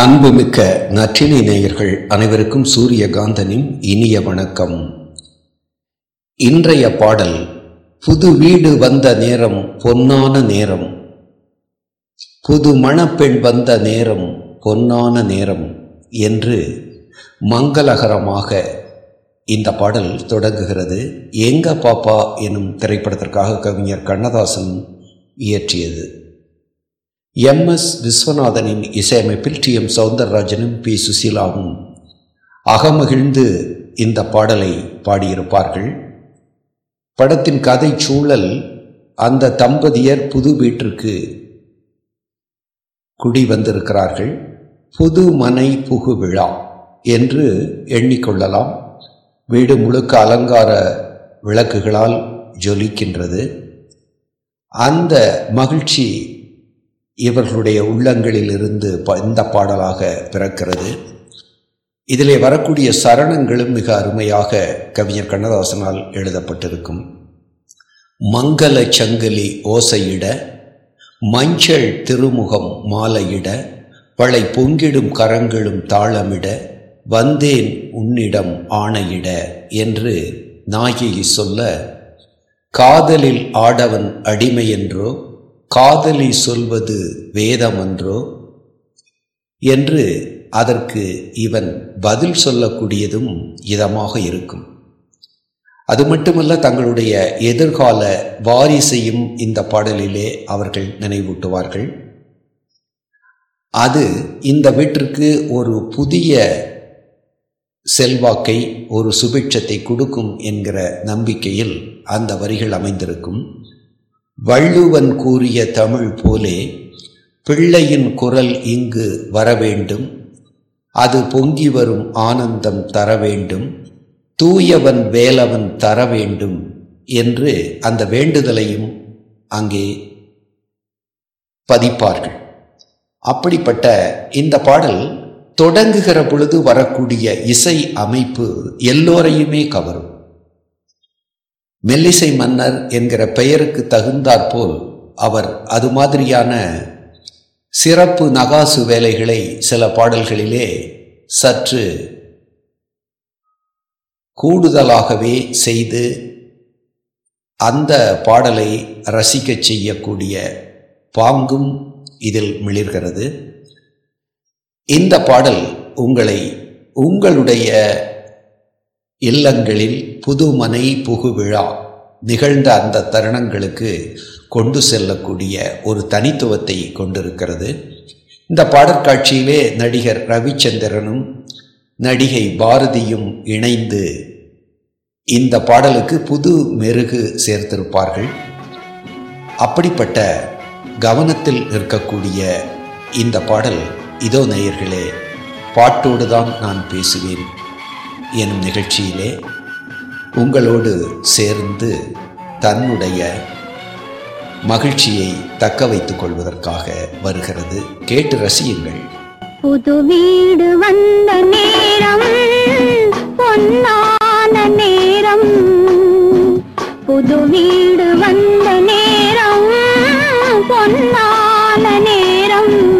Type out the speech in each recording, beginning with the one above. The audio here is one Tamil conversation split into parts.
அன்புமிக்க நற்றினை நேயர்கள் அனைவருக்கும் சூரியகாந்தனின் இனிய வணக்கம். இன்றைய பாடல் புது வீடு வந்த நேரம் பொன்னான நேரம். புது மணப்பெண் வந்த நேரம் பொன்னான நேரம் என்று மங்களகரமாக இந்த பாடல் தொடங்குகிறது. எங்க பாப்பா எனும் திரைப்படத்திற்காக கவிஞர் கண்ணதாசன் இயற்றியது. எம் எஸ் விஸ்வநாதனின் இசையமைப்பில் டி எம் சவுந்தரராஜனும் பி சுசீலாவும் அகமகிழ்ந்து இந்த பாடலை பாடியிருப்பார்கள். படத்தின் கதை சூழல் அந்த தம்பதியர் புது வீட்டிற்கு குடி வந்திருக்கிறார்கள். புது மனை புகு விழா என்று எண்ணிக்கொள்ளலாம் வீடு முழுக்க அலங்கார விளக்குகளால் ஜொலிக்கின்றது. அந்த மகிழ்ச்சி இவர்களுடைய உள்ளங்களில் இருந்து இந்த பாடலாக பிறக்கிறது. இதிலே வரக்கூடிய சரணங்களும் மிக அருமையாக கவிஞர் கண்ணதாசனால் எழுதப்பட்டிருக்கும். மங்கள சங்கிலி ஓசையிட மஞ்சள் திருமுகம் மாலையிட பழை பொங்கிடும் கரங்களும் தாளமிட வந்தேன் உன்னிடம் ஆணையிட என்று நாயகி சொல்ல காதலில் ஆடவன் அடிமை என்றோ காதலி சொல்வது வேதமன்றோ என்று அதற்கு இவன் பதில் சொல்லக்கூடியதும் இதமாக இருக்கும். அது மட்டுமல்ல தங்களுடைய எதிர்கால வாரிசையும் இந்த பாடலிலே அவர்கள் நினைவூட்டுவார்கள். அது இந்த வீட்டிற்கு ஒரு புதிய செல்வாக்கை ஒரு சுபிட்சத்தை கொடுக்கும் என்கிற நம்பிக்கையில் அந்த வரிகள் அமைந்திருக்கும். வள்ளுவன் கூறிய தமிழ் போலே பிள்ளையின் குரல் இங்கு வரவேண்டும். அது பொங்கி வரும் ஆனந்தம் தர வேண்டும் தூயவன் வேலவன் தர வேண்டும் என்று அந்த வேண்டுதலையும் அங்கே பதிப்பார்கள். அப்படிப்பட்ட இந்த பாடல் தொடங்குகிற பொழுது வரக்கூடிய இசை அமைப்பு எல்லோரையுமே கவரும். மெல்லிசை மன்னர் என்கிற பெயருக்கு தகுந்தாற்போல் அவர் அது மாதிரியான சிறப்பு நகாசு வேலைகளை சில பாடல்களிலே சற்று கூடுதலாகவே செய்து அந்த பாடலை ரசிக்கச் செய்யக்கூடிய பாங்கும் இதில் மிளிர்கிறது. இந்த பாடல் உங்களை உங்களுடைய இல்லங்களில் புதுமனை புகுவிழா நிகழ்ந்த அந்த தருணங்களுக்கு கொண்டு செல்லக்கூடிய ஒரு தனித்துவத்தை கொண்டிருக்கிறது. இந்த பாடற்காட்சியிலே நடிகர் ரவிச்சந்திரனும் நடிகை பாரதியும் இணைந்து இந்த பாடலுக்கு புது மெருகு சேர்த்திருப்பார்கள். அப்படிப்பட்ட கவனத்தில் இருக்கக்கூடிய இந்த பாடல் இதோ நேயர்களே பாட்டோடு தான் நான் பேசுவேன். எனும் நிகழ்ச்சியிலே உங்களோடு சேர்ந்து தன்னுடைய மகிழ்ச்சியை தக்க வைத்துக் கொள்வதற்காக வருகிறது. கேட்டு ரசியுங்கள். புது வீடு வந்த நேரம் பொன்னான நேரம். புது வீடு வந்த நேரம் பொன்னான நேரம்.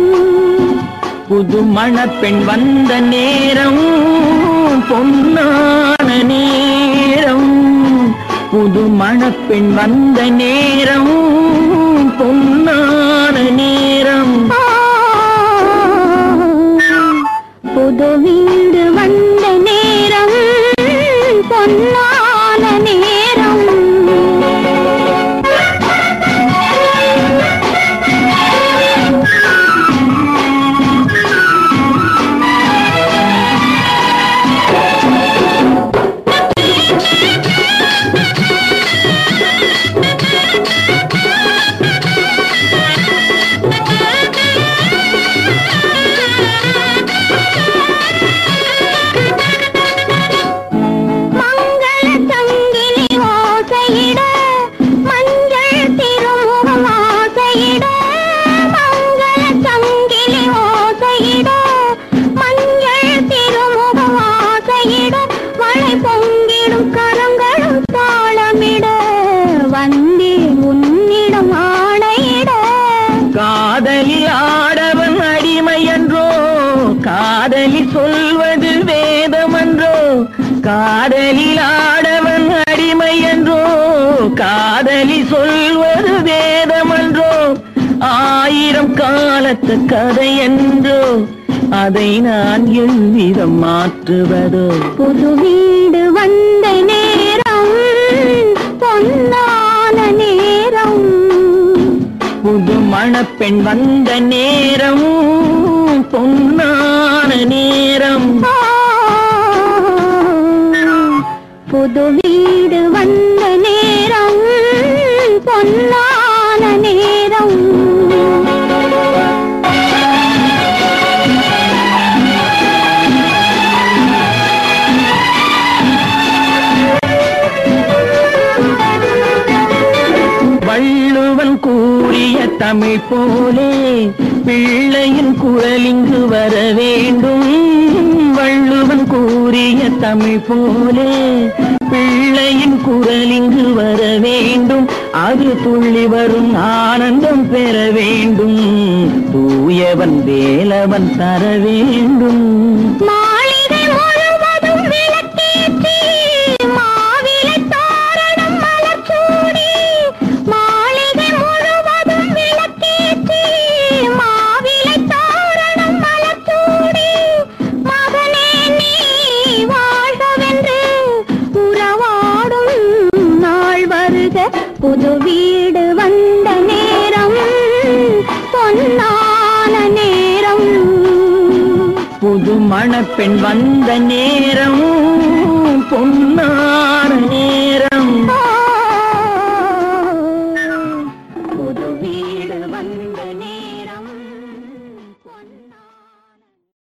புது மணப்பெண் வந்த நேரம் பொன்னான நேரம் புது மணப்பெண் வந்த நேரம் பொன்னான காதலில் ஆடவன் அடிமை என்றோ காதலி சொல்வது வேதமன்றோ ஆயிரம் காலத்து கதை என்றோ அதை நான் எவ்விதம் மாற்றுவதோ? புது வீடு வந்த நேரம் பொன்னான நேரம். புது மணப்பெண் வந்த நேரம் பொன்னான புது கூறிய தமிழ் போலே பிள்ளையின் குரல் இங்கு வர வேண்டும். வள்ளுவன் கூறிய தமிழ் போலே பிள்ளையின் குரல் இங்கு வர வேண்டும். அது துள்ளி வரும் ஆனந்தம் பெற வேண்டும். தூயவன் வேலவன் தர வேண்டும். புது வீடு வந்த நேரம் பொன்னான நேரம். புது மணப்பெண் வந்த நேரம்